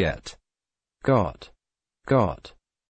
get, got, got.